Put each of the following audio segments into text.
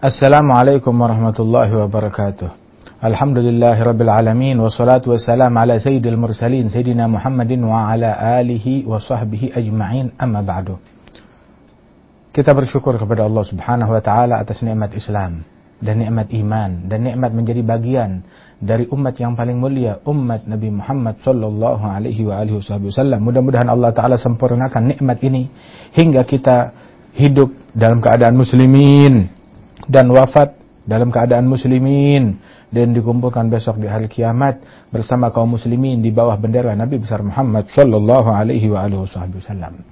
Assalamualaikum warahmatullahi wabarakatuh. Alhamdulillahi rabbil alamin wassalatu wassalam ala sayyidil mursalin sayyidina Muhammadin wa ala alihi wa sahbihi ajma'in amma ba'du. Kita bersyukur kepada Allah Subhanahu wa taala atas nikmat Islam dan nikmat iman dan nikmat menjadi bagian dari umat yang paling mulia, umat Nabi Muhammad sallallahu alaihi wa alihi wasallam. Mudah-mudahan Allah taala sempurnakan nikmat ini hingga kita hidup dalam keadaan muslimin dan wafat dalam keadaan muslimin dan dikumpulkan besok di hari kiamat bersama kaum muslimin di bawah bendera Nabi besar Muhammad sallallahu alaihi wa alihi wasallam.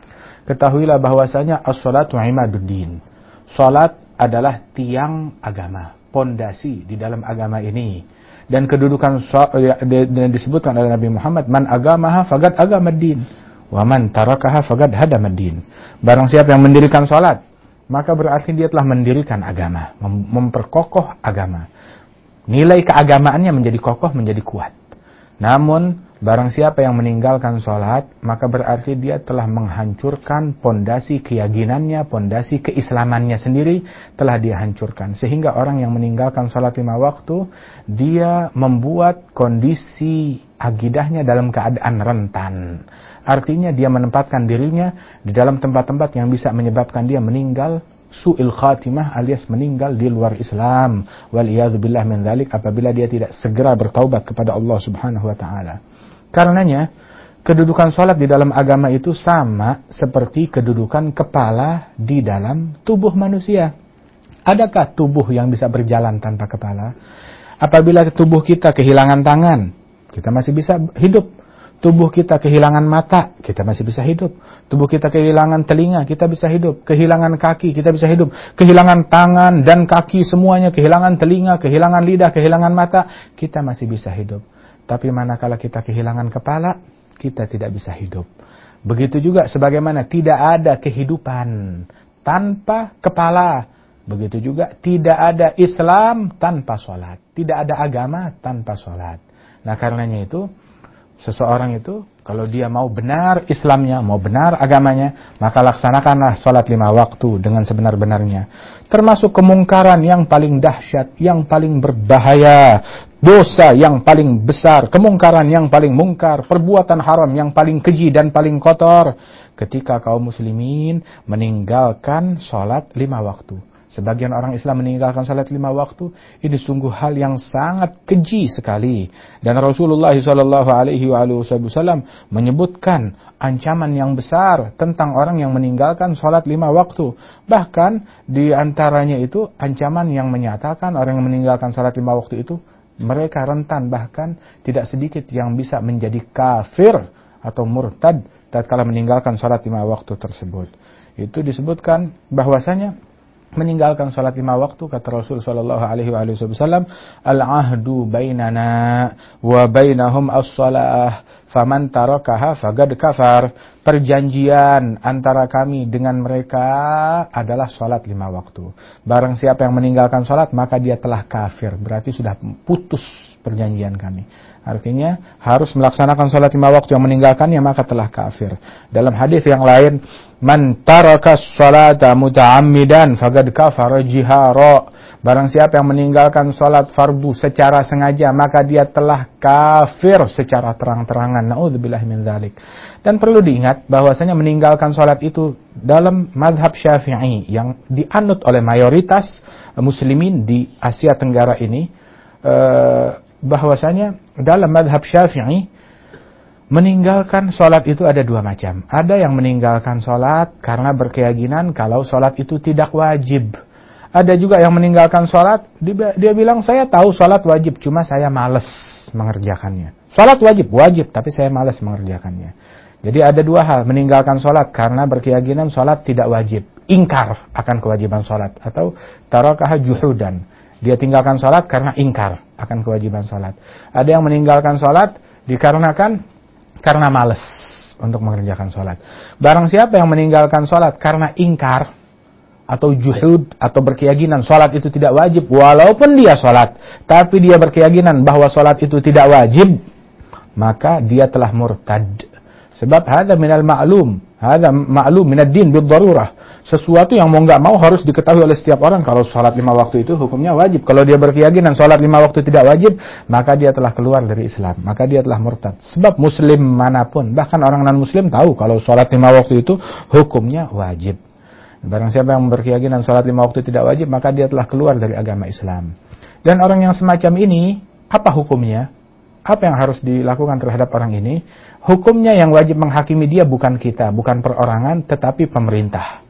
Ketahuilah bahwasanya as-salatu imaduddin. Salat adalah tiang agama, pondasi di dalam agama ini. Dan kedudukan ya, dan disebutkan oleh Nabi Muhammad, man agamaha fagad agamaddin. Wa man tarakaha fagad hadamaddin. Barang siapa yang mendirikan salat, maka berarti dia telah mendirikan agama, mem memperkokoh agama. Nilai keagamaannya menjadi kokoh, menjadi kuat. Namun, barang siapa yang meninggalkan sholat, maka berarti dia telah menghancurkan pondasi keyakinannya, pondasi keislamannya sendiri telah dia hancurkan. Sehingga orang yang meninggalkan sholat lima waktu, dia membuat kondisi agidahnya dalam keadaan rentan. Artinya dia menempatkan dirinya di dalam tempat-tempat yang bisa menyebabkan dia meninggal su'il khatimah alias meninggal di luar Islam wal billah min dzalik apabila dia tidak segera bertaubat kepada Allah Subhanahu wa taala. Karenanya kedudukan salat di dalam agama itu sama seperti kedudukan kepala di dalam tubuh manusia. Adakah tubuh yang bisa berjalan tanpa kepala? Apabila tubuh kita kehilangan tangan, kita masih bisa hidup tubuh kita kehilangan mata, kita masih bisa hidup. Tubuh kita kehilangan telinga, kita bisa hidup. Kehilangan kaki, kita bisa hidup. Kehilangan tangan dan kaki semuanya, kehilangan telinga, kehilangan lidah, kehilangan mata, kita masih bisa hidup. Tapi manakala kita kehilangan kepala, kita tidak bisa hidup. Begitu juga sebagaimana tidak ada kehidupan tanpa kepala. Begitu juga tidak ada Islam tanpa sholat. Tidak ada agama tanpa sholat. Nah karenanya itu seseorang itu kalau dia mau benar Islamnya, mau benar agamanya, maka laksanakanlah sholat lima waktu dengan sebenar-benarnya. Termasuk kemungkaran yang paling dahsyat, yang paling berbahaya, dosa yang paling besar, kemungkaran yang paling mungkar, perbuatan haram yang paling keji dan paling kotor. Ketika kaum muslimin meninggalkan sholat lima waktu. Sebagian orang Islam meninggalkan salat lima waktu. Ini sungguh hal yang sangat keji sekali. Dan Rasulullah Shallallahu Alaihi Wasallam menyebutkan ancaman yang besar tentang orang yang meninggalkan salat lima waktu. Bahkan di antaranya itu ancaman yang menyatakan orang yang meninggalkan salat lima waktu itu mereka rentan bahkan tidak sedikit yang bisa menjadi kafir atau murtad tatkala meninggalkan salat lima waktu tersebut. Itu disebutkan bahwasanya meninggalkan salat lima waktu kata Rasul sallallahu alaihi wasallam al ahdu bainana wa bainahum as-salah faman tarakaha faqad kafar. Perjanjian antara kami dengan mereka adalah salat lima waktu. Barang siapa yang meninggalkan salat maka dia telah kafir. Berarti sudah putus perjanjian kami Artinya harus melaksanakan sholat lima waktu yang meninggalkannya maka telah kafir. Dalam hadis yang lain, man taraka sholata muta'ammidan faqad kafara jihara. Barang siapa yang meninggalkan sholat fardu secara sengaja maka dia telah kafir secara terang-terangan. Nauzubillah min dzalik. Dan perlu diingat bahwasanya meninggalkan sholat itu dalam madhab syafi'i yang dianut oleh mayoritas muslimin di Asia Tenggara ini. Uh, bahwasanya dalam madhab syafi'i meninggalkan sholat itu ada dua macam. Ada yang meninggalkan sholat karena berkeyakinan kalau sholat itu tidak wajib. Ada juga yang meninggalkan sholat, dia, bilang saya tahu sholat wajib, cuma saya males mengerjakannya. Sholat wajib, wajib, tapi saya males mengerjakannya. Jadi ada dua hal, meninggalkan sholat karena berkeyakinan sholat tidak wajib. Ingkar akan kewajiban sholat. Atau tarakah juhudan dia tinggalkan sholat karena ingkar akan kewajiban sholat. Ada yang meninggalkan sholat dikarenakan karena males untuk mengerjakan sholat. Barang siapa yang meninggalkan sholat karena ingkar atau juhud atau berkeyakinan sholat itu tidak wajib walaupun dia sholat tapi dia berkeyakinan bahwa sholat itu tidak wajib maka dia telah murtad sebab ada minal ma'lum Ada maklum minad din darurah. Sesuatu yang mau nggak mau harus diketahui oleh setiap orang. Kalau sholat lima waktu itu hukumnya wajib. Kalau dia berkeyakinan sholat lima waktu tidak wajib, maka dia telah keluar dari Islam. Maka dia telah murtad. Sebab muslim mana pun, bahkan orang non-muslim tahu kalau sholat lima waktu itu hukumnya wajib. Barang siapa yang berkeyakinan sholat lima waktu tidak wajib, maka dia telah keluar dari agama Islam. Dan orang yang semacam ini, apa hukumnya? Apa yang harus dilakukan terhadap orang ini? Hukumnya yang wajib menghakimi dia bukan kita, bukan perorangan, tetapi pemerintah.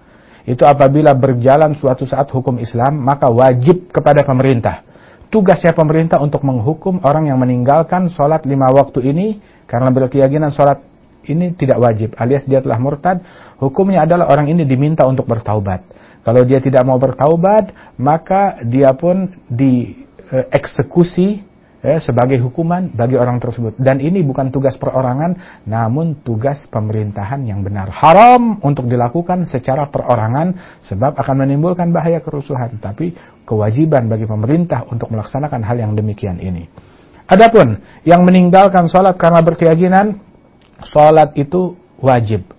Itu apabila berjalan suatu saat hukum Islam, maka wajib kepada pemerintah. Tugasnya pemerintah untuk menghukum orang yang meninggalkan sholat lima waktu ini, karena berkeyakinan sholat ini tidak wajib, alias dia telah murtad, hukumnya adalah orang ini diminta untuk bertaubat. Kalau dia tidak mau bertaubat, maka dia pun dieksekusi ya, sebagai hukuman bagi orang tersebut. Dan ini bukan tugas perorangan, namun tugas pemerintahan yang benar. Haram untuk dilakukan secara perorangan sebab akan menimbulkan bahaya kerusuhan. Tapi kewajiban bagi pemerintah untuk melaksanakan hal yang demikian ini. Adapun yang meninggalkan sholat karena berkeyakinan, sholat itu wajib.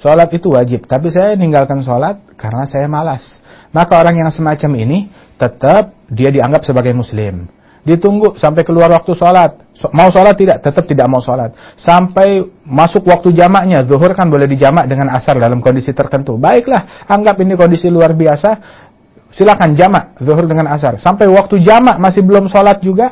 Sholat itu wajib, tapi saya meninggalkan sholat karena saya malas. Maka orang yang semacam ini tetap dia dianggap sebagai muslim Ditunggu sampai keluar waktu sholat. Mau sholat tidak? Tetap tidak mau sholat. Sampai masuk waktu jamaknya. Zuhur kan boleh dijamak dengan asar dalam kondisi tertentu. Baiklah, anggap ini kondisi luar biasa. Silakan jamak zuhur dengan asar. Sampai waktu jamak masih belum sholat juga.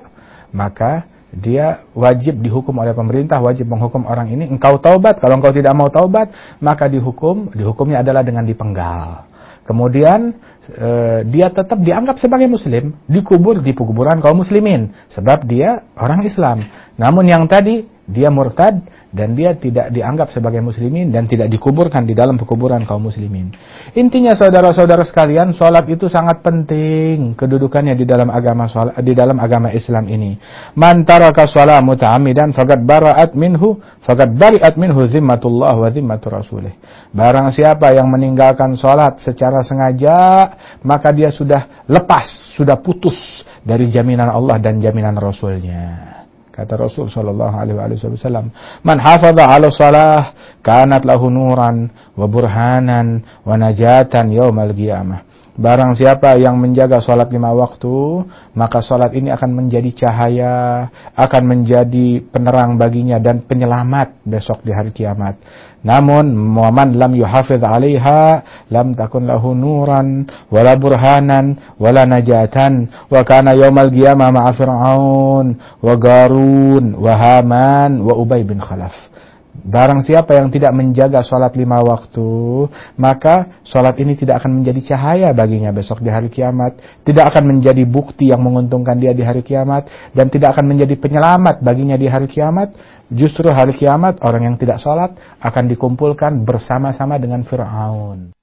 Maka dia wajib dihukum oleh pemerintah, wajib menghukum orang ini. Engkau taubat, kalau engkau tidak mau taubat, maka dihukum. Dihukumnya adalah dengan dipenggal. Kemudian uh, dia tetap dianggap sebagai muslim, dikubur di kuburan kaum muslimin sebab dia orang Islam. Namun yang tadi dia murtad dan dia tidak dianggap sebagai muslimin dan tidak dikuburkan di dalam pekuburan kaum muslimin. Intinya saudara-saudara sekalian, salat itu sangat penting kedudukannya di dalam agama salat, di dalam agama Islam ini. Man taraka shalah muta'ammidan faqad bara'at minhu faqad bari'at minhu zimmatullah wa zimmatu rasulih. Barang siapa yang meninggalkan salat secara sengaja, maka dia sudah lepas, sudah putus dari jaminan Allah dan jaminan Rasulnya. Kata Rasul sallallahu alaihi wasallam, "Man hafadha 'ala shalah kanat lahu nuran wa burhanan wa najatan yaumal qiyamah." Barang siapa yang menjaga sholat lima waktu, maka sholat ini akan menjadi cahaya, akan menjadi penerang baginya dan penyelamat besok di hari kiamat. Namun Muhammad lam yuhafidh 'alaiha lam takun lahu nuran wala burhanan wala najatan wa kana yaumal qiyamah ma'a fir'aun wa garun wa haman wa ubay bin khalaf. Barang siapa yang tidak menjaga sholat lima waktu, maka sholat ini tidak akan menjadi cahaya baginya besok di hari kiamat. Tidak akan menjadi bukti yang menguntungkan dia di hari kiamat. Dan tidak akan menjadi penyelamat baginya di hari kiamat. Justru hari kiamat orang yang tidak sholat akan dikumpulkan bersama-sama dengan Fir'aun.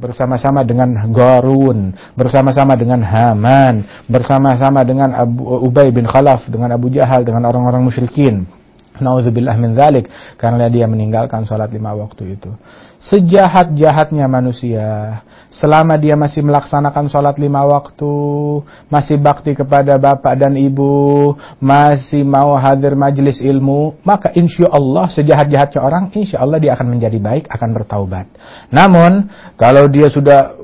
Bersama-sama dengan Garun, bersama-sama dengan Haman, bersama-sama dengan Abu Ubay bin Khalaf, dengan Abu Jahal, dengan orang-orang musyrikin. Nauzubillah min dzalik karena dia meninggalkan sholat lima waktu itu. Sejahat-jahatnya manusia, selama dia masih melaksanakan sholat lima waktu, masih bakti kepada bapak dan ibu, masih mau hadir majelis ilmu, maka insya Allah sejahat-jahatnya orang, insya Allah dia akan menjadi baik, akan bertaubat. Namun, kalau dia sudah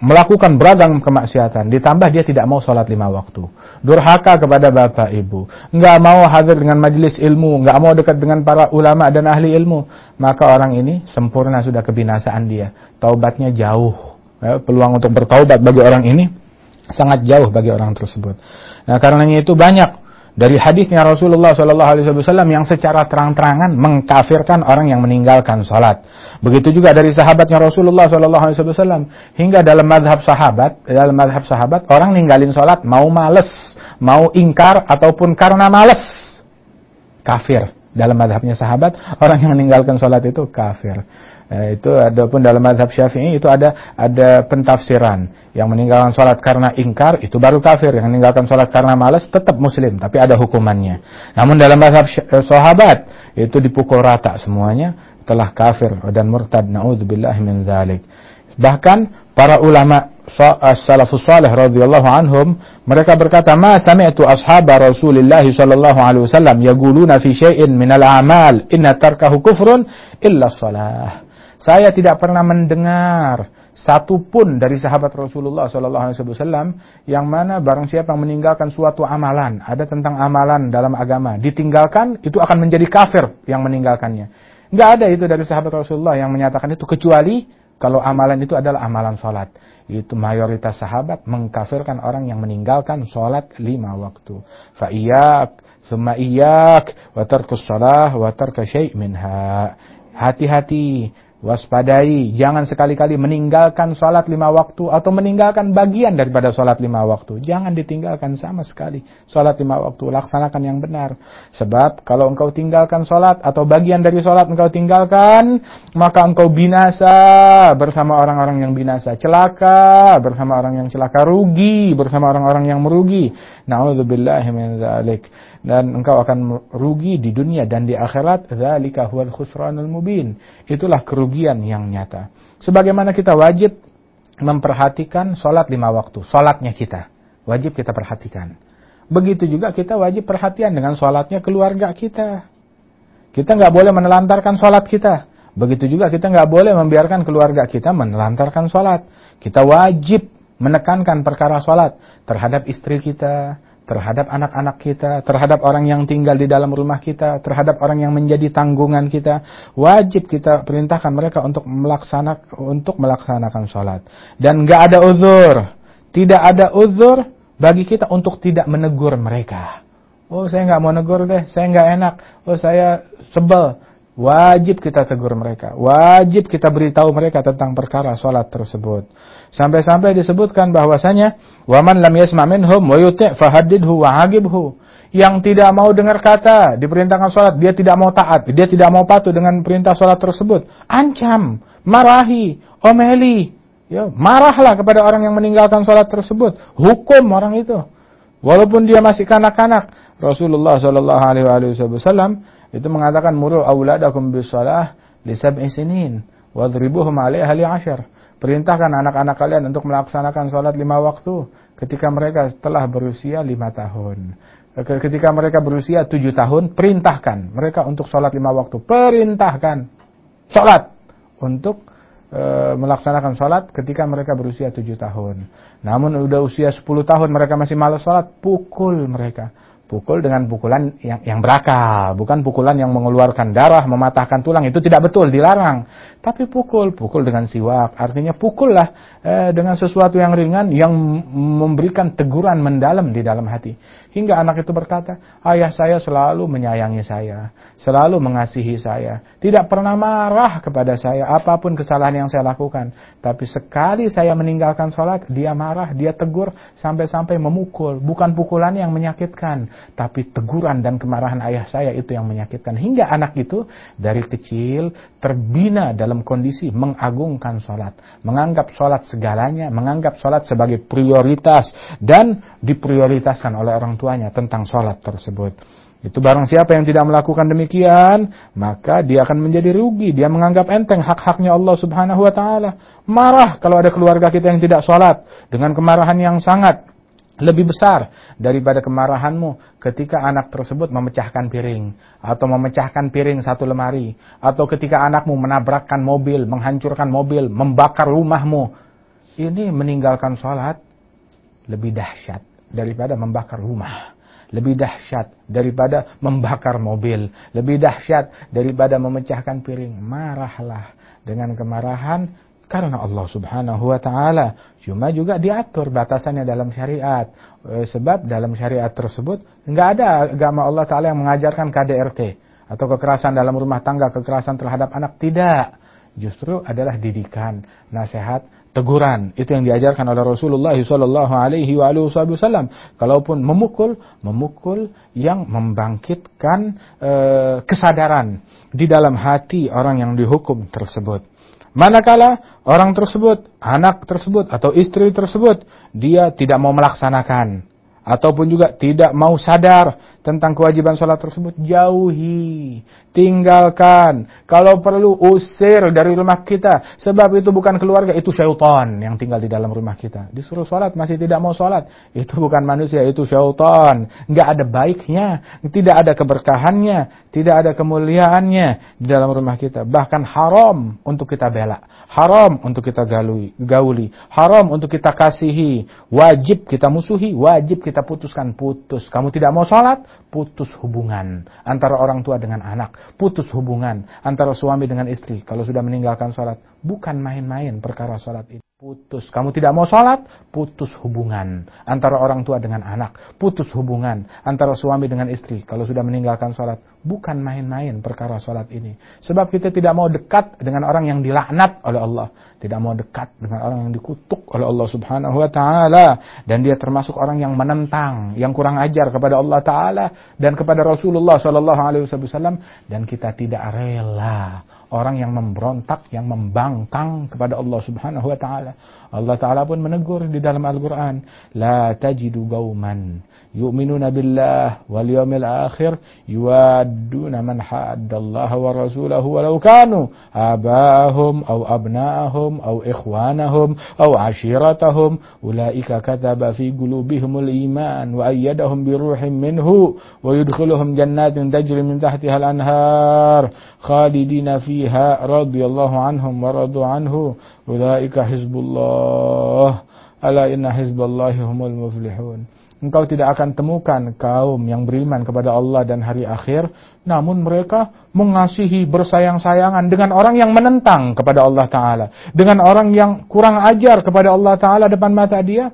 melakukan beragam kemaksiatan, ditambah dia tidak mau sholat lima waktu, durhaka kepada bapak ibu, nggak mau hadir dengan majelis ilmu, nggak mau dekat dengan para ulama dan ahli ilmu, maka orang ini sempurna sudah kebinasaan dia, taubatnya jauh, ya, peluang untuk bertaubat bagi orang ini sangat jauh bagi orang tersebut. Nah karenanya itu banyak dari hadisnya Rasulullah Shallallahu Alaihi Wasallam yang secara terang-terangan mengkafirkan orang yang meninggalkan sholat. Begitu juga dari sahabatnya Rasulullah Shallallahu Alaihi Wasallam hingga dalam madhab sahabat, dalam madhab sahabat orang ninggalin sholat mau males, mau ingkar ataupun karena males kafir. Dalam madhabnya sahabat orang yang meninggalkan sholat itu kafir. Eh, itu adapun dalam madhab syafi'i itu ada ada pentafsiran. Yang meninggalkan sholat karena ingkar itu baru kafir. Yang meninggalkan sholat karena malas tetap muslim tapi ada hukumannya. Namun dalam madhab eh, sahabat itu dipukul rata semuanya telah kafir dan murtad. Naudzubillah min zalik. Bahkan para ulama salafus salih radhiyallahu anhum mereka berkata ma sami'tu ashab Rasulillah sallallahu alaihi wasallam yaquluna fi syai'in min al-a'mal inna tarkahu kufrun illa shalah Saya tidak pernah mendengar satu pun dari sahabat Rasulullah Wasallam yang mana barang siapa yang meninggalkan suatu amalan, ada tentang amalan dalam agama, ditinggalkan itu akan menjadi kafir yang meninggalkannya. Nggak ada itu dari sahabat Rasulullah yang menyatakan itu kecuali kalau amalan itu adalah amalan sholat. Itu mayoritas sahabat mengkafirkan orang yang meninggalkan sholat lima waktu. Fa'iyak, summa iyak, wa tarkus sholah, wa tarka syai' minha. Hati-hati waspadai, jangan sekali-kali meninggalkan sholat lima waktu atau meninggalkan bagian daripada sholat lima waktu. Jangan ditinggalkan sama sekali sholat lima waktu. Laksanakan yang benar. Sebab kalau engkau tinggalkan sholat atau bagian dari sholat engkau tinggalkan, maka engkau binasa bersama orang-orang yang binasa. Celaka bersama orang yang celaka. Rugi bersama orang-orang yang merugi. Na'udzubillahi min dzalik dan engkau akan rugi di dunia dan di akhirat. Dzalika huwal khusranul mubin. Itulah kerugian yang nyata. Sebagaimana kita wajib memperhatikan sholat lima waktu. Sholatnya kita. Wajib kita perhatikan. Begitu juga kita wajib perhatian dengan sholatnya keluarga kita. Kita nggak boleh menelantarkan sholat kita. Begitu juga kita nggak boleh membiarkan keluarga kita menelantarkan sholat kita wajib menekankan perkara sholat terhadap istri kita terhadap anak-anak kita, terhadap orang yang tinggal di dalam rumah kita, terhadap orang yang menjadi tanggungan kita, wajib kita perintahkan mereka untuk melaksanakan untuk melaksanakan sholat. Dan nggak ada uzur, tidak ada uzur bagi kita untuk tidak menegur mereka. Oh saya nggak mau negur deh, saya nggak enak. Oh saya sebel. Wajib kita tegur mereka. Wajib kita beritahu mereka tentang perkara sholat tersebut. Sampai-sampai disebutkan bahwasanya waman lam yasma' minhum wa yuti' fahaddidhu wa agibhu. Yang tidak mau dengar kata diperintahkan sholat, dia tidak mau taat, dia tidak mau patuh dengan perintah sholat tersebut. Ancam, marahi, omeli. Ya, marahlah kepada orang yang meninggalkan sholat tersebut. Hukum orang itu. Walaupun dia masih kanak-kanak. Rasulullah Shallallahu Alaihi Wasallam itu mengatakan muru auladakum bisalah li sab'i sinin wadribuhum 'alaiha li 'ashar. Perintahkan anak-anak kalian untuk melaksanakan sholat lima waktu ketika mereka telah berusia lima tahun. Ketika mereka berusia tujuh tahun, perintahkan mereka untuk sholat lima waktu. Perintahkan sholat untuk e, melaksanakan sholat ketika mereka berusia tujuh tahun. Namun udah usia sepuluh tahun mereka masih malas sholat, pukul mereka Pukul dengan pukulan yang, yang berakal, bukan pukulan yang mengeluarkan darah, mematahkan tulang. Itu tidak betul, dilarang. Tapi pukul, pukul dengan siwak. Artinya pukullah eh, dengan sesuatu yang ringan yang memberikan teguran mendalam di dalam hati. Hingga anak itu berkata, ayah saya selalu menyayangi saya, selalu mengasihi saya. Tidak pernah marah kepada saya, apa pun kesalahan yang saya lakukan. Tapi sekali saya meninggalkan sholat, dia marah, dia tegur, sampai-sampai memukul. Bukan pukulan yang menyakitkan tapi teguran dan kemarahan ayah saya itu yang menyakitkan. Hingga anak itu dari kecil terbina dalam kondisi mengagungkan sholat. Menganggap sholat segalanya, menganggap sholat sebagai prioritas. Dan diprioritaskan oleh orang tuanya tentang sholat tersebut. Itu barang siapa yang tidak melakukan demikian, maka dia akan menjadi rugi. Dia menganggap enteng hak-haknya Allah subhanahu wa ta'ala. Marah kalau ada keluarga kita yang tidak sholat. Dengan kemarahan yang sangat lebih besar daripada kemarahanmu ketika anak tersebut memecahkan piring atau memecahkan piring satu lemari atau ketika anakmu menabrakkan mobil, menghancurkan mobil, membakar rumahmu. Ini meninggalkan sholat lebih dahsyat daripada membakar rumah. Lebih dahsyat daripada membakar mobil. Lebih dahsyat daripada memecahkan piring. Marahlah dengan kemarahan karena Allah Subhanahu wa taala. Cuma juga diatur batasannya dalam syariat. E, sebab dalam syariat tersebut nggak ada agama Allah taala yang mengajarkan KDRT atau kekerasan dalam rumah tangga, kekerasan terhadap anak tidak. Justru adalah didikan, nasihat, teguran. Itu yang diajarkan oleh Rasulullah sallallahu alaihi wasallam. Kalaupun memukul, memukul yang membangkitkan e, kesadaran di dalam hati orang yang dihukum tersebut. Manakala orang tersebut, anak tersebut atau istri tersebut dia tidak mau melaksanakan ataupun juga tidak mau sadar tentang kewajiban sholat tersebut, jauhi, tinggalkan. Kalau perlu usir dari rumah kita, sebab itu bukan keluarga, itu syaitan yang tinggal di dalam rumah kita. Disuruh sholat, masih tidak mau sholat, itu bukan manusia, itu syaitan. Nggak ada baiknya, tidak ada keberkahannya, tidak ada kemuliaannya di dalam rumah kita. Bahkan haram untuk kita bela, haram untuk kita gauli, gauli, haram untuk kita kasihi, wajib kita musuhi, wajib kita putuskan, putus. Kamu tidak mau sholat, love. Putus hubungan antara orang tua dengan anak, putus hubungan antara suami dengan istri. Kalau sudah meninggalkan sholat, bukan main-main perkara sholat ini. Putus. Kamu tidak mau sholat, putus hubungan antara orang tua dengan anak, putus hubungan antara suami dengan istri. Kalau sudah meninggalkan sholat, bukan main-main perkara sholat ini. Sebab kita tidak mau dekat dengan orang yang dilaknat oleh Allah, tidak mau dekat dengan orang yang dikutuk oleh Allah Subhanahu wa taala dan dia termasuk orang yang menentang, yang kurang ajar kepada Allah taala dan kepada Rasulullah sallallahu alaihi wasallam dan kita tidak rela orang yang memberontak, yang membangkang kepada Allah Subhanahu wa taala. Allah taala pun menegur di dalam Al-Qur'an, la tajidu qauman yu'minuna billah wal yawmil akhir yuwadduna man haddallaha wa rasulahu walau kanu abahum aw abna'ahum aw ikhwanahum aw ashiratahum ulaika kataba fi qulubihimul iman wa ayyadahum minhu wa yudkhiluhum jannatin tajri min tahtiha al-anhar khalidina fiha radhiyallahu anhum wa radu anhu ulaika hizbullah ala inna hizballahi humul muflihun engkau tidak akan temukan kaum yang beriman kepada Allah dan hari akhir, namun mereka mengasihi bersayang-sayangan dengan orang yang menentang kepada Allah Ta'ala, dengan orang yang kurang ajar kepada Allah Ta'ala depan mata dia,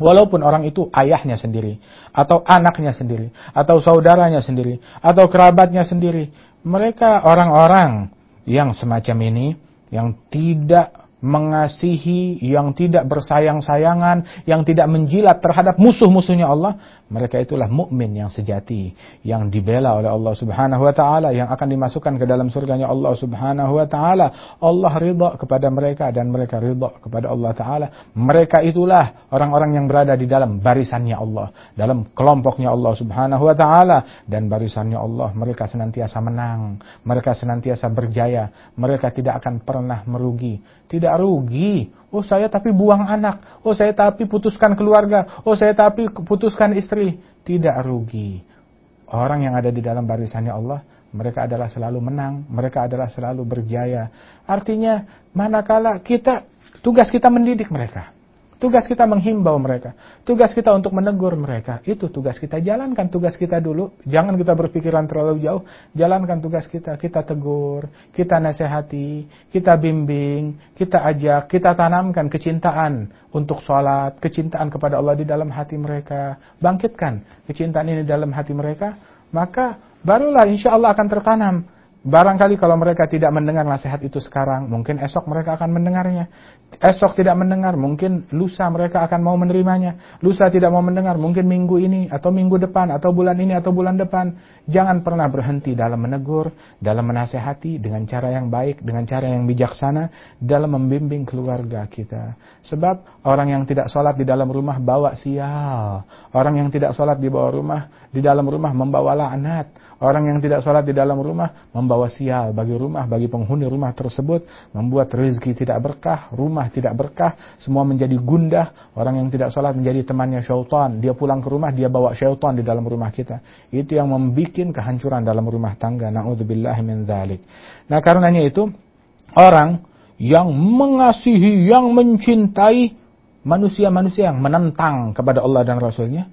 Walaupun orang itu ayahnya sendiri, atau anaknya sendiri, atau saudaranya sendiri, atau kerabatnya sendiri. Mereka orang-orang yang semacam ini, yang tidak mengasihi, yang tidak bersayang-sayangan, yang tidak menjilat terhadap musuh-musuhnya Allah, mereka itulah mukmin yang sejati, yang dibela oleh Allah Subhanahu wa taala, yang akan dimasukkan ke dalam surganya Allah Subhanahu wa taala. Allah ridha kepada mereka dan mereka ridha kepada Allah taala. Mereka itulah orang-orang yang berada di dalam barisannya Allah, dalam kelompoknya Allah Subhanahu wa taala dan barisannya Allah. Mereka senantiasa menang, mereka senantiasa berjaya, mereka tidak akan pernah merugi. Tidak rugi. Oh saya tapi buang anak. Oh saya tapi putuskan keluarga. Oh saya tapi putuskan istri. Tidak rugi. Orang yang ada di dalam barisannya Allah, mereka adalah selalu menang. Mereka adalah selalu berjaya. Artinya manakala kita, tugas kita mendidik mereka. Tugas kita menghimbau mereka. Tugas kita untuk menegur mereka. Itu tugas kita. Jalankan tugas kita dulu. Jangan kita berpikiran terlalu jauh. Jalankan tugas kita. Kita tegur, kita nasihati, kita bimbing, kita ajak, kita tanamkan kecintaan untuk sholat, kecintaan kepada Allah di dalam hati mereka. Bangkitkan kecintaan ini dalam hati mereka. Maka barulah insya Allah akan tertanam Barangkali kalau mereka tidak mendengar nasihat itu sekarang, mungkin esok mereka akan mendengarnya. Esok tidak mendengar, mungkin lusa mereka akan mau menerimanya. Lusa tidak mau mendengar, mungkin minggu ini, atau minggu depan, atau bulan ini, atau bulan depan. Jangan pernah berhenti dalam menegur, dalam menasehati, dengan cara yang baik, dengan cara yang bijaksana, dalam membimbing keluarga kita. Sebab orang yang tidak sholat di dalam rumah bawa sial. Orang yang tidak sholat di bawah rumah, di dalam rumah membawa laknat. Orang yang tidak sholat di dalam rumah membawa sial bagi rumah, bagi penghuni rumah tersebut, membuat rezeki tidak berkah, rumah tidak berkah, semua menjadi gundah. Orang yang tidak sholat menjadi temannya syaitan. Dia pulang ke rumah, dia bawa syaitan di dalam rumah kita. Itu yang membuat kehancuran dalam rumah tangga. Na'udzubillah min dzalik. Nah karenanya itu, orang yang mengasihi, yang mencintai manusia-manusia yang menentang kepada Allah dan Rasulnya,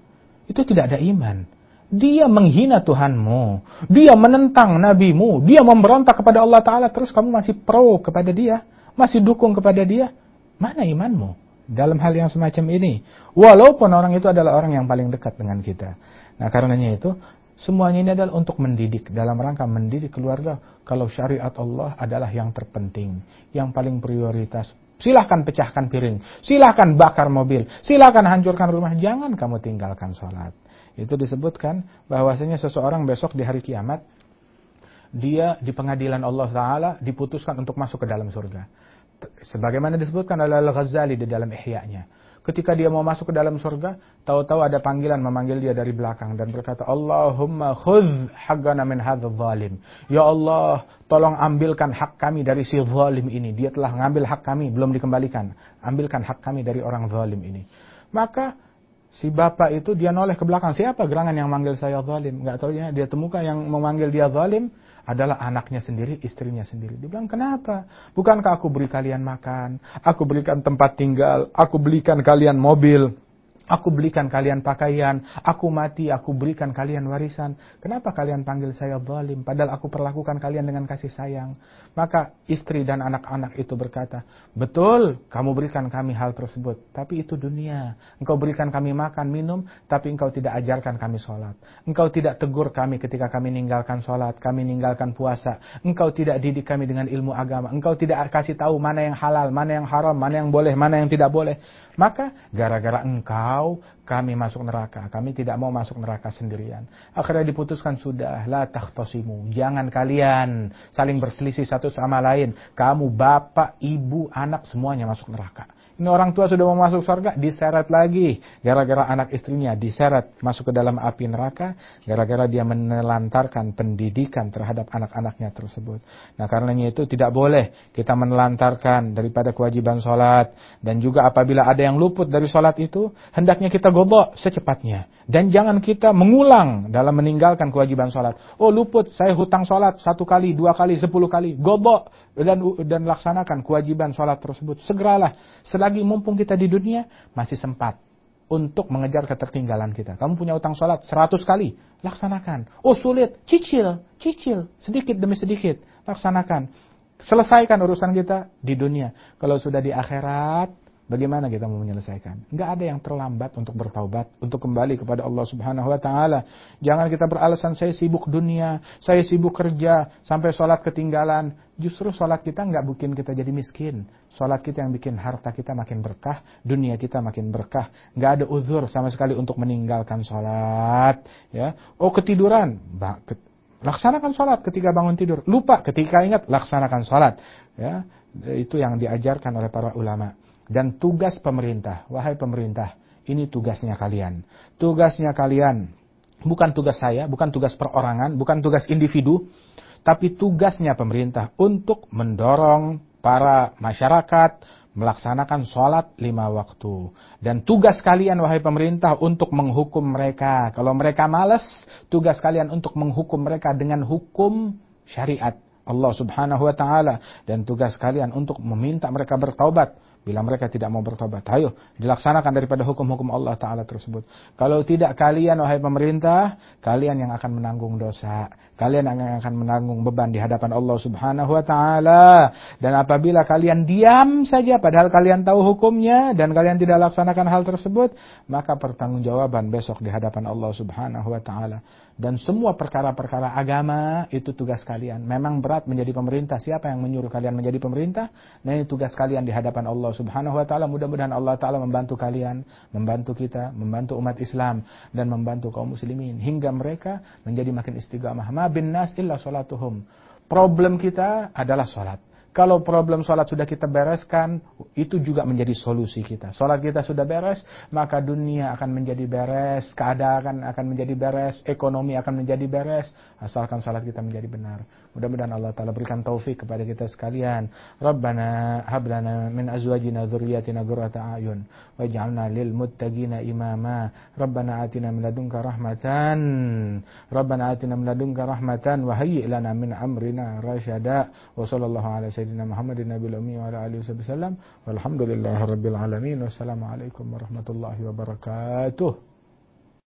itu tidak ada iman. Dia menghina Tuhanmu. Dia menentang nabimu. Dia memberontak kepada Allah Ta'ala. Terus kamu masih pro kepada dia. Masih dukung kepada dia. Mana imanmu? Dalam hal yang semacam ini. Walaupun orang itu adalah orang yang paling dekat dengan kita. Nah karenanya itu. Semuanya ini adalah untuk mendidik. Dalam rangka mendidik keluarga. Kalau syariat Allah adalah yang terpenting. Yang paling prioritas. Silahkan pecahkan piring. Silahkan bakar mobil. Silahkan hancurkan rumah. Jangan kamu tinggalkan sholat. Itu disebutkan bahwasanya seseorang besok di hari kiamat dia di pengadilan Allah taala diputuskan untuk masuk ke dalam surga. Sebagaimana disebutkan oleh Al-Ghazali di dalam Ihya-nya. ketika dia mau masuk ke dalam surga, tahu-tahu ada panggilan memanggil dia dari belakang dan berkata, Allahumma khudh haqqana min hadzal zalim. Ya Allah, tolong ambilkan hak kami dari si zalim ini. Dia telah mengambil hak kami, belum dikembalikan. Ambilkan hak kami dari orang zalim ini. Maka si bapak itu dia noleh ke belakang. Siapa gerangan yang manggil saya zalim? Enggak tahu ya. Dia temukan yang memanggil dia zalim adalah anaknya sendiri, istrinya sendiri. Dia bilang, kenapa? Bukankah aku beri kalian makan? Aku berikan tempat tinggal? Aku belikan kalian mobil? Aku belikan kalian pakaian, aku mati, aku berikan kalian warisan. Kenapa kalian panggil saya zalim? Padahal aku perlakukan kalian dengan kasih sayang. Maka istri dan anak-anak itu berkata, betul, kamu berikan kami hal tersebut. Tapi itu dunia. Engkau berikan kami makan, minum, tapi engkau tidak ajarkan kami sholat. Engkau tidak tegur kami ketika kami meninggalkan sholat, kami meninggalkan puasa. Engkau tidak didik kami dengan ilmu agama. Engkau tidak kasih tahu mana yang halal, mana yang haram, mana yang boleh, mana yang tidak boleh. Maka gara-gara engkau kami masuk neraka. Kami tidak mau masuk neraka sendirian. Akhirnya diputuskan sudah la takhtasimu. Jangan kalian saling berselisih satu sama lain. Kamu bapak, ibu, anak semuanya masuk neraka. Ini orang tua sudah mau masuk surga, diseret lagi. Gara-gara anak istrinya diseret masuk ke dalam api neraka. Gara-gara dia menelantarkan pendidikan terhadap anak-anaknya tersebut. Nah karenanya itu tidak boleh kita menelantarkan daripada kewajiban sholat. Dan juga apabila ada yang luput dari sholat itu, hendaknya kita godok secepatnya. Dan jangan kita mengulang dalam meninggalkan kewajiban sholat. Oh luput, saya hutang sholat satu kali, dua kali, sepuluh kali. Godok dan, dan laksanakan kewajiban sholat tersebut. Segeralah. Selagi mumpung kita di dunia, masih sempat untuk mengejar ketertinggalan kita. Kamu punya utang sholat 100 kali, laksanakan. Oh sulit, cicil, cicil, sedikit demi sedikit, laksanakan. Selesaikan urusan kita di dunia. Kalau sudah di akhirat, Bagaimana kita mau menyelesaikan? Enggak ada yang terlambat untuk bertaubat, untuk kembali kepada Allah Subhanahu wa taala. Jangan kita beralasan saya sibuk dunia, saya sibuk kerja, sampai sholat ketinggalan. Justru sholat kita enggak bikin kita jadi miskin. Sholat kita yang bikin harta kita makin berkah, dunia kita makin berkah. Enggak ada uzur sama sekali untuk meninggalkan sholat. Ya, oh ketiduran, laksanakan sholat ketika bangun tidur. Lupa ketika ingat, laksanakan sholat. Ya, itu yang diajarkan oleh para ulama dan tugas pemerintah. Wahai pemerintah, ini tugasnya kalian. Tugasnya kalian bukan tugas saya, bukan tugas perorangan, bukan tugas individu, tapi tugasnya pemerintah untuk mendorong para masyarakat melaksanakan sholat lima waktu. Dan tugas kalian, wahai pemerintah, untuk menghukum mereka. Kalau mereka malas, tugas kalian untuk menghukum mereka dengan hukum syariat Allah subhanahu wa ta'ala. Dan tugas kalian untuk meminta mereka bertaubat Bila mereka tidak mau bertobat, ayo dilaksanakan daripada hukum-hukum Allah Ta'ala tersebut. Kalau tidak kalian, wahai pemerintah, kalian yang akan menanggung dosa. Kalian yang akan menanggung beban di hadapan Allah Subhanahu Wa Ta'ala. Dan apabila kalian diam saja, padahal kalian tahu hukumnya, dan kalian tidak laksanakan hal tersebut, maka pertanggungjawaban besok di hadapan Allah Subhanahu Wa Ta'ala. Dan semua perkara-perkara agama itu tugas kalian. Memang berat menjadi pemerintah. Siapa yang menyuruh kalian menjadi pemerintah? Nah ini tugas kalian di hadapan Allah Subhanahu wa taala. Mudah-mudahan Allah taala membantu kalian, membantu kita, membantu umat Islam dan membantu kaum muslimin hingga mereka menjadi makin istiqamah. Ma bin nas illa salatuhum. Problem kita adalah salat. Kalau problem sholat sudah kita bereskan, itu juga menjadi solusi kita. Sholat kita sudah beres, maka dunia akan menjadi beres, keadaan akan menjadi beres, ekonomi akan menjadi beres, asalkan sholat kita menjadi benar. Mudah-mudahan Allah Ta'ala berikan taufik kepada kita sekalian. Rabbana hablana min azwajina dhurriyatina gurrata ayun. Waj'alna lil muttaqina imama. Rabbana atina min ladunka rahmatan. Rabbana atina min ladunka rahmatan. Wa lana min amrina rasyada. Wa sallallahu ala sayyidina Muhammadin nabil ummi wa ala alihi wasallam. Walhamdulillahi rabbil alamin. Wassalamualaikum warahmatullahi wabarakatuh.